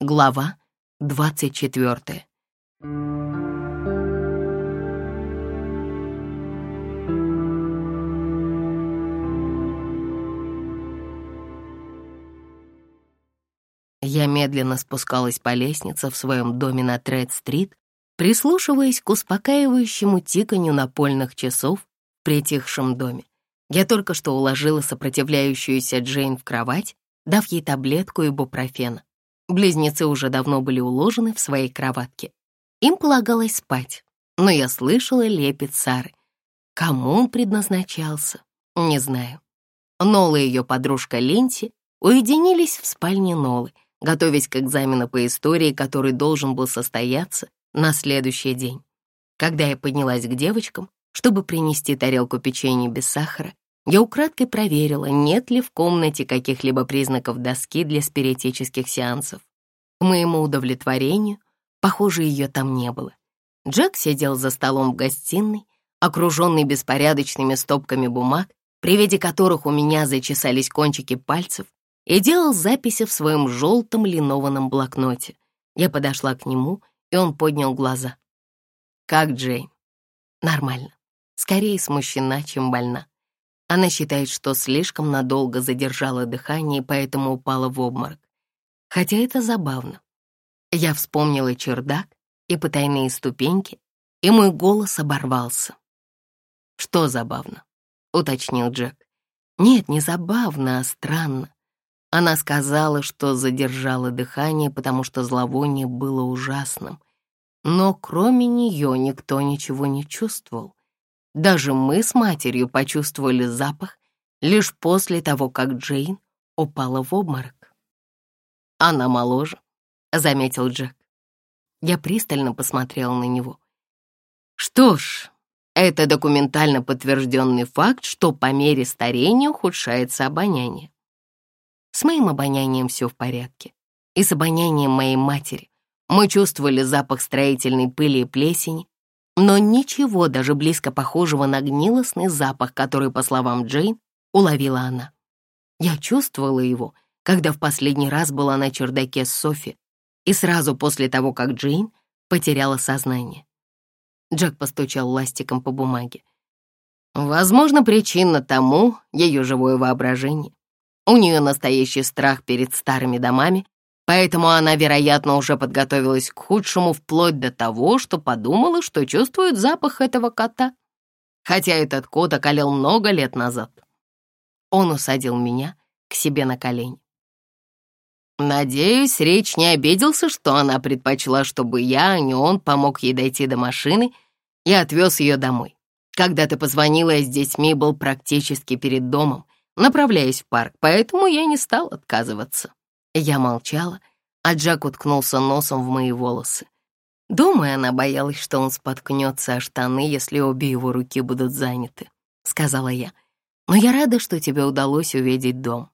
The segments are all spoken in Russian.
Глава 24. Я медленно спускалась по лестнице в своем доме на Тред-стрит, прислушиваясь к успокаивающему тиканью напольных часов в притихшем доме. Я только что уложила сопротивляющуюся Джейн в кровать, дав ей таблетку ибупрофена. Близнецы уже давно были уложены в своей кроватке. Им полагалось спать, но я слышала лепет Сары. Кому он предназначался, не знаю. Нола и ее подружка Ленти уединились в спальне Нолы, готовясь к экзамену по истории, который должен был состояться на следующий день. Когда я поднялась к девочкам, чтобы принести тарелку печенья без сахара, я украдкой проверила, нет ли в комнате каких-либо признаков доски для спиритических сеансов. К моему удовлетворению, похоже, ее там не было. Джек сидел за столом в гостиной, окруженный беспорядочными стопками бумаг, при виде которых у меня зачесались кончики пальцев, и делал записи в своем желтом линованном блокноте. Я подошла к нему, и он поднял глаза. «Как Джейн?» «Нормально. Скорее смущена, чем больна. Она считает, что слишком надолго задержала дыхание поэтому упала в обморок. Хотя это забавно. Я вспомнила чердак и потайные ступеньки, и мой голос оборвался. «Что забавно?» — уточнил Джек. «Нет, не забавно, а странно. Она сказала, что задержала дыхание, потому что зловоние было ужасным. Но кроме нее никто ничего не чувствовал. Даже мы с матерью почувствовали запах лишь после того, как Джейн упала в обморок. «Она моложе», — заметил Джек. Я пристально посмотрел на него. «Что ж, это документально подтвержденный факт, что по мере старения ухудшается обоняние. С моим обонянием все в порядке. И с обонянием моей матери. Мы чувствовали запах строительной пыли и плесени, но ничего даже близко похожего на гнилостный запах, который, по словам Джейн, уловила она. Я чувствовала его, когда в последний раз была на чердаке с Софи, и сразу после того, как Джейн потеряла сознание. Джек постучал ластиком по бумаге. Возможно, причина тому — ее живое воображение. У нее настоящий страх перед старыми домами Поэтому она, вероятно, уже подготовилась к худшему вплоть до того, что подумала, что чувствует запах этого кота. Хотя этот кот околел много лет назад. Он усадил меня к себе на колени. Надеюсь, речь не обиделся, что она предпочла, чтобы я, а не он, помог ей дойти до машины и отвез ее домой. Когда ты позвонила, я с детьми был практически перед домом, направляясь в парк, поэтому я не стал отказываться. Я молчала, а Джак уткнулся носом в мои волосы. Думаю, она боялась, что он споткнется о штаны, если обе его руки будут заняты, — сказала я. Но я рада, что тебе удалось увидеть дом.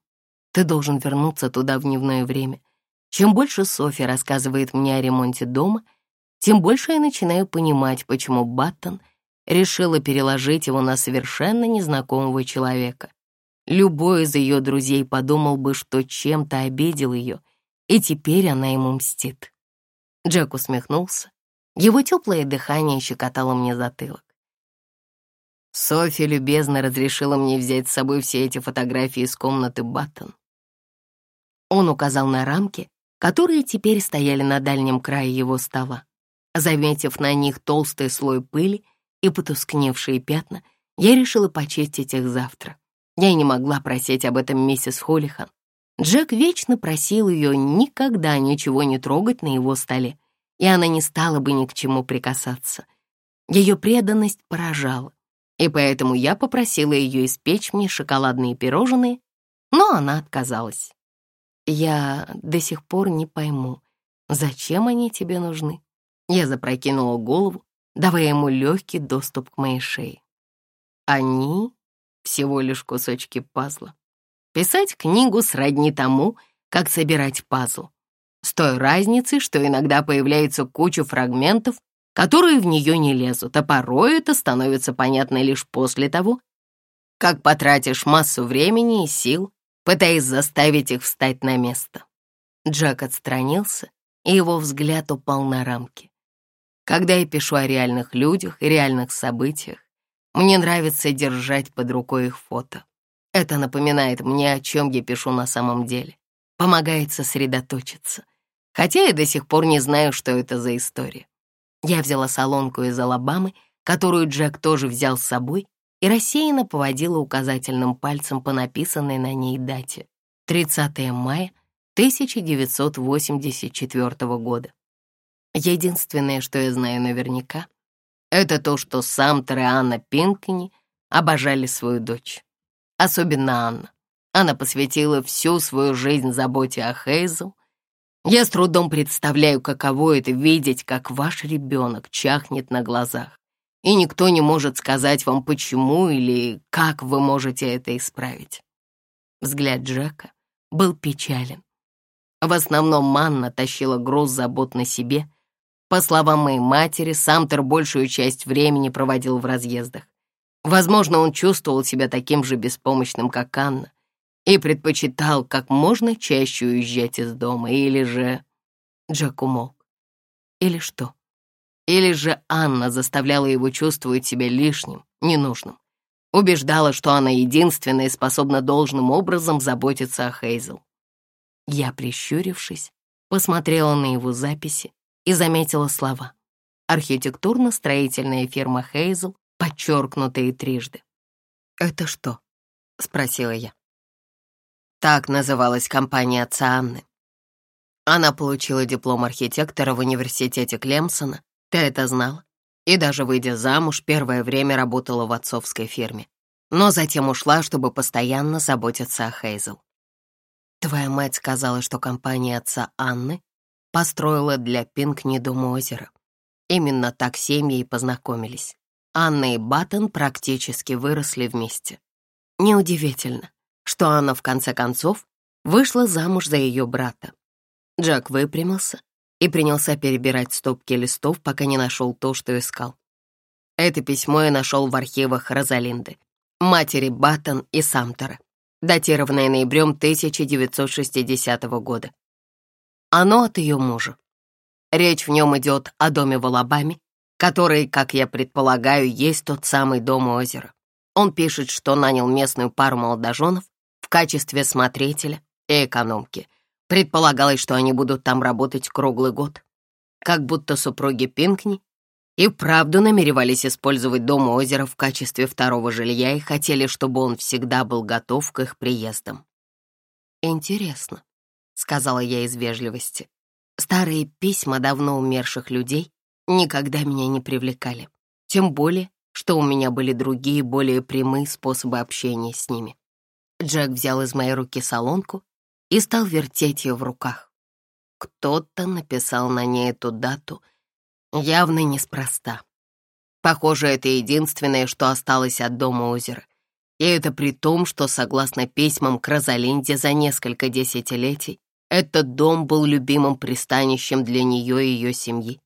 Ты должен вернуться туда в дневное время. Чем больше Софи рассказывает мне о ремонте дома, тем больше я начинаю понимать, почему Баттон решила переложить его на совершенно незнакомого человека. Любой из ее друзей подумал бы, что чем-то обидел ее, и теперь она ему мстит. Джек усмехнулся. Его теплое дыхание щекотало мне затылок. Софи любезно разрешила мне взять с собой все эти фотографии из комнаты Баттон. Он указал на рамки, которые теперь стояли на дальнем крае его стола. Заметив на них толстый слой пыли и потускневшие пятна, я решила почистить их завтра. Я не могла просить об этом миссис Холлихан. Джек вечно просил ее никогда ничего не трогать на его столе, и она не стала бы ни к чему прикасаться. Ее преданность поражала, и поэтому я попросила ее испечь мне шоколадные пирожные, но она отказалась. Я до сих пор не пойму, зачем они тебе нужны. Я запрокинула голову, давая ему легкий доступ к моей шее. Они всего лишь кусочки пазла. Писать книгу сродни тому, как собирать пазл. С той разницей, что иногда появляется куча фрагментов, которые в нее не лезут, а порой это становится понятно лишь после того, как потратишь массу времени и сил, пытаясь заставить их встать на место. Джек отстранился и его взгляд упал на рамки. Когда я пишу о реальных людях и реальных событиях, мне нравится держать под рукой их фото. Это напоминает мне, о чем я пишу на самом деле. Помогает сосредоточиться. Хотя я до сих пор не знаю, что это за история. Я взяла солонку из Алабамы, которую Джек тоже взял с собой, и рассеянно поводила указательным пальцем по написанной на ней дате. 30 мая 1984 года. Единственное, что я знаю наверняка, это то, что Самтер и Анна Пинкни обожали свою дочь. Особенно Анна. Она посвятила всю свою жизнь заботе о Хейзел. Я с трудом представляю, каково это видеть, как ваш ребенок чахнет на глазах, и никто не может сказать вам, почему или как вы можете это исправить. Взгляд Джека был печален. В основном Манна тащила груз забот на себе. По словам моей матери, Самтер большую часть времени проводил в разъездах. Возможно, он чувствовал себя таким же беспомощным, как Анна, и предпочитал как можно чаще уезжать из дома, или же... Джек умолк. Или что? Или же Анна заставляла его чувствовать себя лишним, ненужным. Убеждала, что она единственная способна должным образом заботиться о Хейзел. Я, прищурившись, посмотрела на его записи и заметила слова. Архитектурно-строительная фирма Хейзел, подчеркнутые трижды. «Это что?» — спросила я. Так называлась компания отца Анны. Она получила диплом архитектора в университете Клемсона, ты это знала? И даже выйдя замуж, первое время работала в отцовской фирме. Но затем ушла, чтобы постоянно заботиться о Хейзел. Твоя мать сказала, что компания отца Анны построила для Пинкни дом озера. Именно так семьи и познакомились. Анна и Баттон практически выросли вместе. Неудивительно, что Анна в конце концов вышла замуж за ее брата. Джек выпрямился и принялся перебирать стопки листов, пока не нашел то, что искал. Это письмо я нашел в архивах Розалинды, матери Баттон и Самтера, датированное ноябрем 1960 года. Оно от ее мужа. Речь в нем идет о доме в Алабаме, который, как я предполагаю, есть тот самый дом у озера. Он пишет, что нанял местную пару молодоженов, в качестве смотрителя и экономки. Предполагалось, что они будут там работать круглый год. Как будто супруги Пинкни и вправду намеревались использовать дом у озера в качестве второго жилья и хотели, чтобы он всегда был готов к их приездам. «Интересно», — сказала я из вежливости. «Старые письма давно умерших людей никогда меня не привлекали. Тем более, что у меня были другие, более прямые способы общения с ними. Джек взял из моей руки солонку и стал вертеть ее в руках. Кто-то написал на ней эту дату, явно неспроста. Похоже, это единственное, что осталось от дома озера. И это при том, что, согласно письмам к Розалинде за несколько десятилетий, этот дом был любимым пристанищем для нее и ее семьи.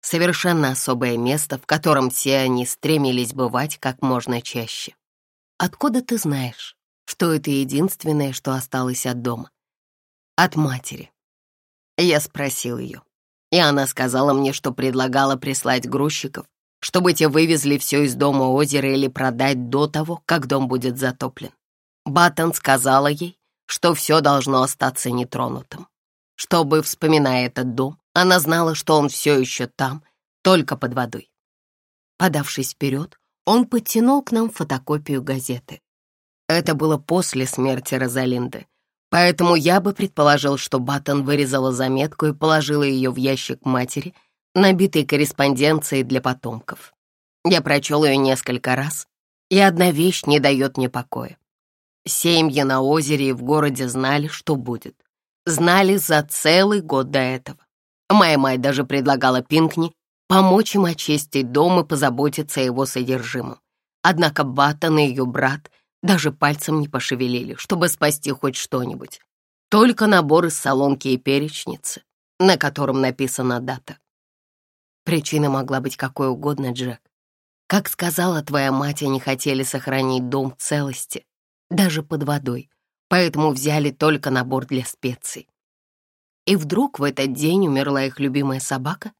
Совершенно особое место, в котором все они стремились бывать как можно чаще. «Откуда ты знаешь?» что это единственное, что осталось от дома. От матери. Я спросил ее, и она сказала мне, что предлагала прислать грузчиков, чтобы те вывезли все из дома озера или продать до того, как дом будет затоплен. Баттон сказала ей, что все должно остаться нетронутым. Чтобы, вспоминая этот дом, она знала, что он все еще там, только под водой. Подавшись вперед, он подтянул к нам фотокопию газеты. Это было после смерти Розалинды, поэтому я бы предположил, что Баттон вырезала заметку и положила ее в ящик матери, набитый корреспонденцией для потомков. Я прочел ее несколько раз, и одна вещь не дает мне покоя. Семьи на озере и в городе знали, что будет. Знали за целый год до этого. Моя мать даже предлагала Пинкни помочь им очистить дом и позаботиться о его содержимом. Однако Баттон и ее брат даже пальцем не пошевелили, чтобы спасти хоть что-нибудь. Только набор из солонки и перечницы, на котором написана дата. Причина могла быть какой угодно, Джек. Как сказала твоя мать, они хотели сохранить дом в целости, даже под водой, поэтому взяли только набор для специй. И вдруг в этот день умерла их любимая собака?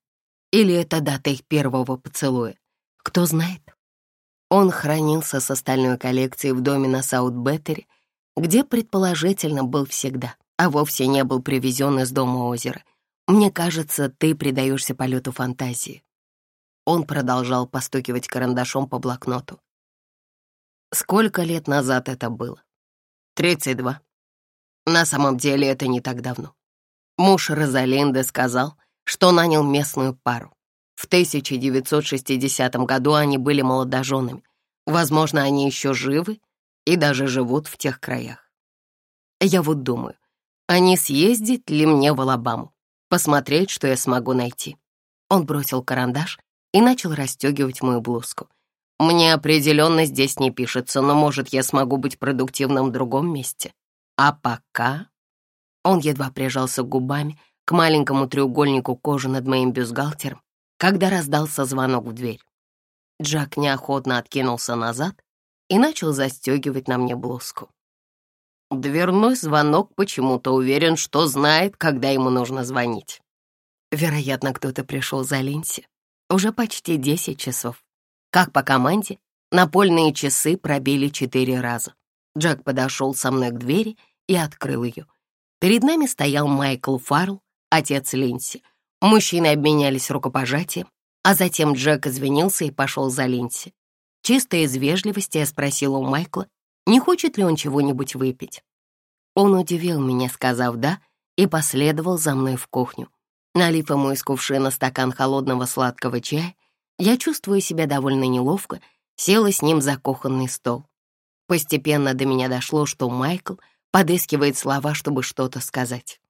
Или это дата их первого поцелуя? Кто знает. Он хранился с остальной коллекцией в доме на Саут-Беттере, где, предположительно, был всегда, а вовсе не был привезен из дома озера. Мне кажется, ты предаешься полету фантазии. Он продолжал постукивать карандашом по блокноту. Сколько лет назад это было? Тридцать два. На самом деле это не так давно. Муж Розалинды сказал, что нанял местную пару. В 1960 году они были молодоженами. Возможно, они еще живы и даже живут в тех краях. Я вот думаю, а не съездить ли мне в Алабаму, посмотреть, что я смогу найти. Он бросил карандаш и начал расстегивать мою блузку. Мне определенно здесь не пишется, но, может, я смогу быть продуктивным в другом месте. А пока он едва прижался губами к маленькому треугольнику кожи над моим бюстгальтером, когда раздался звонок в дверь. Джак неохотно откинулся назад и начал застегивать на мне блузку. Дверной звонок почему-то уверен, что знает, когда ему нужно звонить. Вероятно, кто-то пришел за Линси. Уже почти десять часов. Как по команде, напольные часы пробили четыре раза. Джек подошел со мной к двери и открыл ее. Перед нами стоял Майкл Фаррелл, отец Линси. Мужчины обменялись рукопожатием, а затем Джек извинился и пошел за Линси. Чисто из вежливости я спросила у Майкла, не хочет ли он чего-нибудь выпить. Он удивил меня, сказав «да», и последовал за мной в кухню. Налив ему из кувшина стакан холодного сладкого чая, я, чувствую себя довольно неловко, села с ним за кухонный стол. Постепенно до меня дошло, что Майкл — подыскивает слова, чтобы что-то сказать.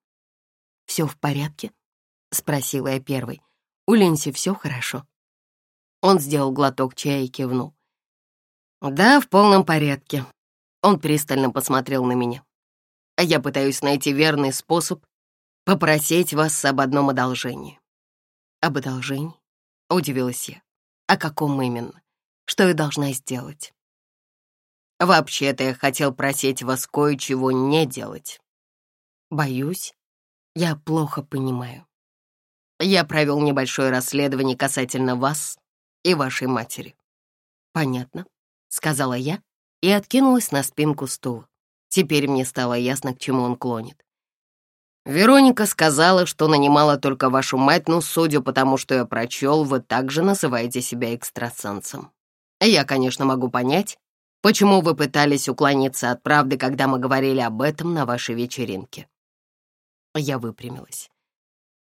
«Все в порядке?» — спросила я первой. «У Линси все хорошо?» Он сделал глоток чая и кивнул. «Да, в полном порядке». Он пристально посмотрел на меня. «Я пытаюсь найти верный способ попросить вас об одном одолжении». «Об одолжении?» — удивилась я. «О каком именно? Что я должна сделать?» Вообще-то я хотел просить вас кое-чего не делать. Боюсь, я плохо понимаю. Я провел небольшое расследование касательно вас и вашей матери. Понятно, сказала я и откинулась на спинку стула. Теперь мне стало ясно, к чему он клонит. Вероника сказала, что нанимала только вашу мать, но, судя по тому, что я прочел, вы также называете себя экстрасенсом. Я, конечно, могу понять, Почему вы пытались уклониться от правды, когда мы говорили об этом на вашей вечеринке?» Я выпрямилась.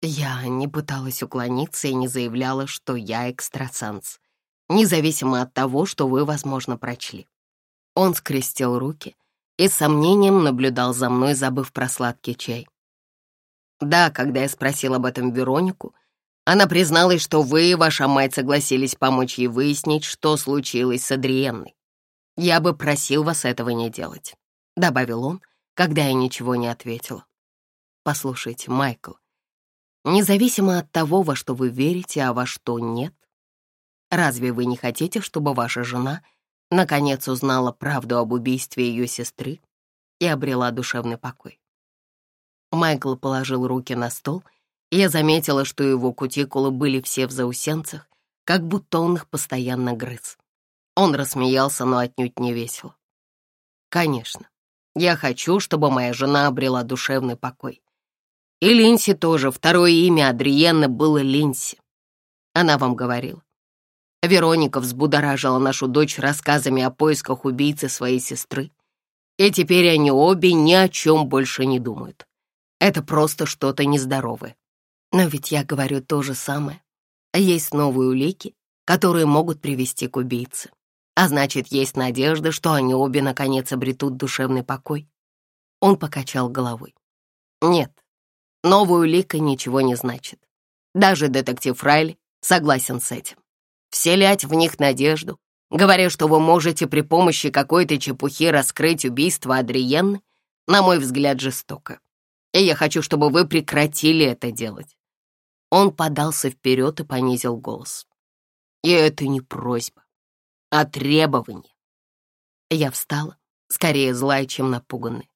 Я не пыталась уклониться и не заявляла, что я экстрасенс, независимо от того, что вы, возможно, прочли. Он скрестил руки и с сомнением наблюдал за мной, забыв про сладкий чай. Да, когда я спросил об этом Веронику, она призналась, что вы и ваша мать согласились помочь ей выяснить, что случилось с Адриенной. «Я бы просил вас этого не делать», — добавил он, когда я ничего не ответила. «Послушайте, Майкл, независимо от того, во что вы верите, а во что нет, разве вы не хотите, чтобы ваша жена наконец узнала правду об убийстве ее сестры и обрела душевный покой?» Майкл положил руки на стол, я заметила, что его кутикулы были все в заусенцах, как будто он их постоянно грыз. Он рассмеялся, но отнюдь не весело. «Конечно, я хочу, чтобы моя жена обрела душевный покой. И Линси тоже, второе имя Адриенны было Линси. Она вам говорила. Вероника взбудоражила нашу дочь рассказами о поисках убийцы своей сестры. И теперь они обе ни о чем больше не думают. Это просто что-то нездоровое. Но ведь я говорю то же самое. Есть новые улики, которые могут привести к убийце. А значит, есть надежда, что они обе наконец обретут душевный покой. Он покачал головой. Нет, новая улика ничего не значит. Даже детектив Райли согласен с этим. Вселять в них надежду, говоря, что вы можете при помощи какой-то чепухи раскрыть убийство Адриенны, на мой взгляд, жестоко. И я хочу, чтобы вы прекратили это делать. Он подался вперед и понизил голос. И это не просьба а требование. Я встала, скорее злая, чем напуганная.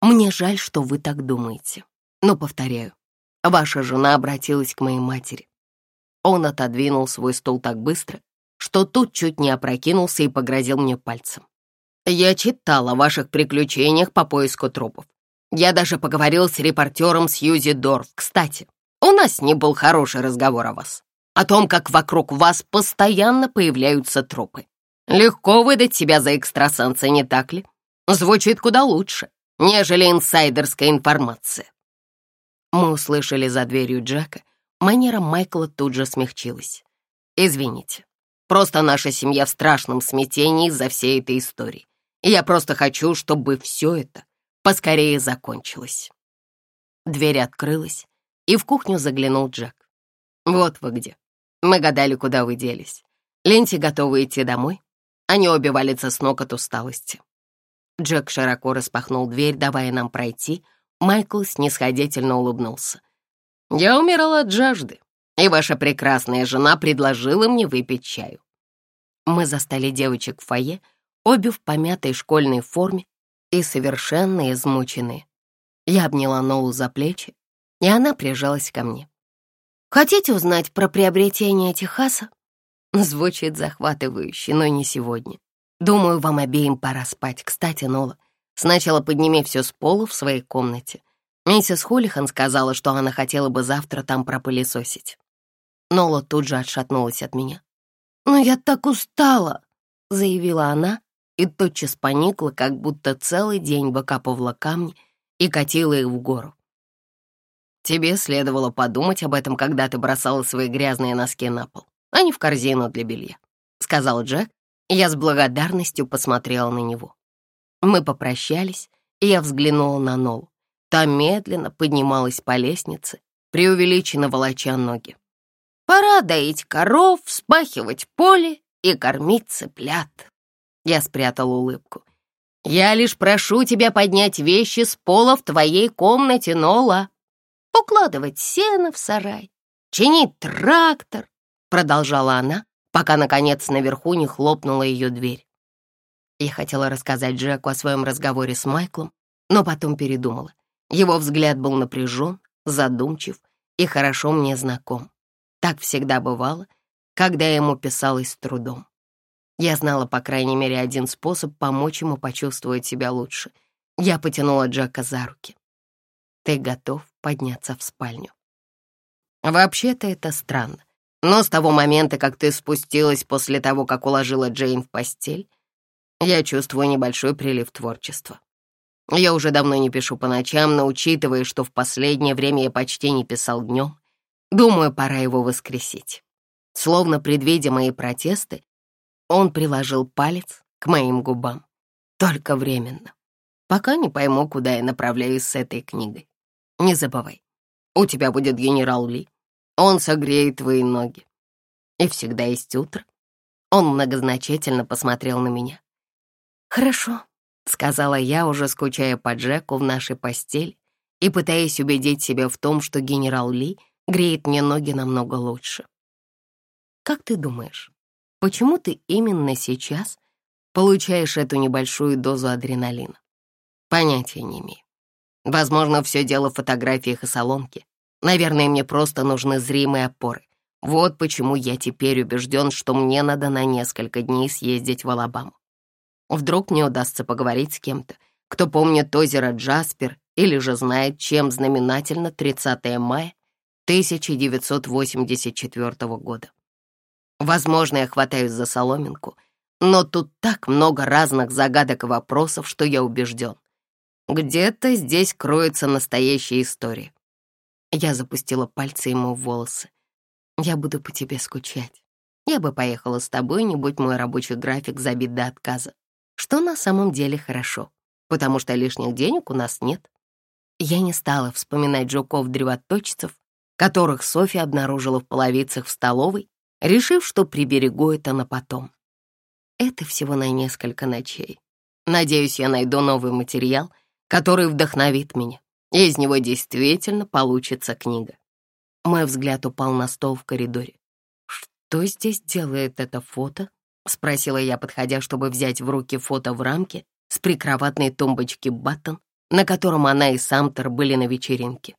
Мне жаль, что вы так думаете. Но, повторяю, ваша жена обратилась к моей матери. Он отодвинул свой стул так быстро, что тут чуть не опрокинулся и погрозил мне пальцем. Я читал о ваших приключениях по поиску трупов. Я даже поговорил с репортером Сьюзи Дорф. Кстати, у нас не был хороший разговор о вас. О том, как вокруг вас постоянно появляются трупы. Легко выдать себя за экстрасенса, не так ли? Звучит куда лучше, нежели инсайдерская информация. Мы услышали за дверью Джека. Манера Майкла тут же смягчилась. «Извините, просто наша семья в страшном смятении из-за всей этой истории. Я просто хочу, чтобы все это поскорее закончилось». Дверь открылась, и в кухню заглянул Джек. «Вот вы где. Мы гадали, куда вы делись. Ленти готовы идти домой?» Они обе валятся с ног от усталости. Джек широко распахнул дверь, давая нам пройти. Майкл снисходительно улыбнулся. «Я умирал от жажды, и ваша прекрасная жена предложила мне выпить чаю». Мы застали девочек в фойе, обе в помятой школьной форме и совершенно измученные. Я обняла Ноу за плечи, и она прижалась ко мне. «Хотите узнать про приобретение Техаса?» Звучит захватывающе, но не сегодня. Думаю, вам обеим пора спать. Кстати, Нола, сначала подними все с пола в своей комнате. Миссис Холлихан сказала, что она хотела бы завтра там пропылесосить. Нола тут же отшатнулась от меня. «Но я так устала!» — заявила она и тотчас поникла, как будто целый день выкапывала камни и катила их в гору. «Тебе следовало подумать об этом, когда ты бросала свои грязные носки на пол а не в корзину для белья», — сказал Джек, и я с благодарностью посмотрела на него. Мы попрощались, и я взглянула на Нолу. Та медленно поднималась по лестнице, преувеличенно волоча ноги. «Пора доить коров, вспахивать поле и кормить цыплят». Я спрятала улыбку. «Я лишь прошу тебя поднять вещи с пола в твоей комнате, Нола. Укладывать сено в сарай, чинить трактор, продолжала она, пока, наконец, наверху не хлопнула ее дверь. Я хотела рассказать Джеку о своем разговоре с Майклом, но потом передумала. Его взгляд был напряжен, задумчив и хорошо мне знаком. Так всегда бывало, когда ему писалась с трудом. Я знала, по крайней мере, один способ помочь ему почувствовать себя лучше. Я потянула Джека за руки. «Ты готов подняться в спальню?» Вообще-то это странно. Но с того момента, как ты спустилась после того, как уложила Джейн в постель, я чувствую небольшой прилив творчества. Я уже давно не пишу по ночам, но учитывая, что в последнее время я почти не писал днем, думаю, пора его воскресить. Словно предвидя мои протесты, он приложил палец к моим губам. Только временно. Пока не пойму, куда я направляюсь с этой книгой. Не забывай, у тебя будет генерал Ли, он согреет твои ноги. И всегда есть утро. Он многозначительно посмотрел на меня. «Хорошо», — сказала я, уже скучая по Джеку в нашей постели и пытаясь убедить себя в том, что генерал Ли греет мне ноги намного лучше. «Как ты думаешь, почему ты именно сейчас получаешь эту небольшую дозу адреналина?» Понятия не имею. Возможно, все дело в фотографиях и салонке. Наверное, мне просто нужны зримые опоры. Вот почему я теперь убежден, что мне надо на несколько дней съездить в Алабаму. Вдруг мне удастся поговорить с кем-то, кто помнит озеро Джаспер или же знает, чем знаменательно 30 мая 1984 года. Возможно, я хватаюсь за соломинку, но тут так много разных загадок и вопросов, что я убежден. Где-то здесь кроется настоящая история. Я запустила пальцы ему в волосы. «Я буду по тебе скучать. Я бы поехала с тобой, не будь мой рабочий график забит до отказа. Что на самом деле хорошо, потому что лишних денег у нас нет». Я не стала вспоминать жуков-древоточцев, которых Софья обнаружила в половицах в столовой, решив, что приберегу это на потом. Это всего на несколько ночей. Надеюсь, я найду новый материал, который вдохновит меня и из него действительно получится книга. Мой взгляд упал на стол в коридоре. «Что здесь делает это фото?» — спросила я, подходя, чтобы взять в руки фото в рамке с прикроватной тумбочки Баттон, на котором она и Самтер были на вечеринке.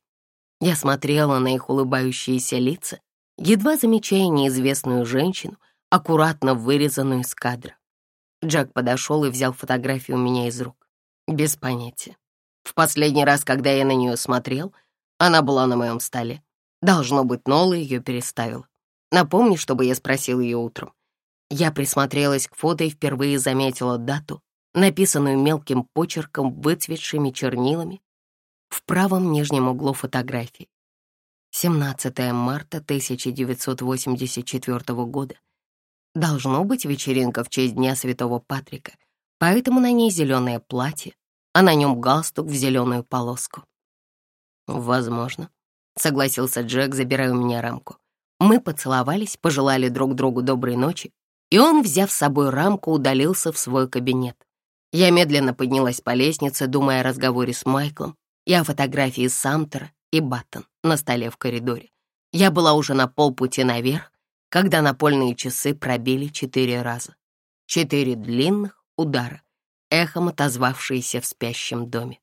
Я смотрела на их улыбающиеся лица, едва замечая неизвестную женщину, аккуратно вырезанную из кадра. Джек подошел и взял фотографию у меня из рук. Без понятия. В последний раз, когда я на нее смотрел, она была на моем столе. Должно быть, Нола ее переставила. Напомни, чтобы я спросил ее утром. Я присмотрелась к фото и впервые заметила дату, написанную мелким почерком, выцветшими чернилами, в правом нижнем углу фотографии. 17 марта 1984 года. Должно быть вечеринка в честь Дня Святого Патрика, поэтому на ней зеленое платье, а на нем галстук в зеленую полоску. «Возможно», — согласился Джек, забирая у меня рамку. Мы поцеловались, пожелали друг другу доброй ночи, и он, взяв с собой рамку, удалился в свой кабинет. Я медленно поднялась по лестнице, думая о разговоре с Майклом и о фотографии Самтера и Баттон на столе в коридоре. Я была уже на полпути наверх, когда напольные часы пробили четыре раза. Четыре длинных удара, эхом отозвавшиеся в спящем доме.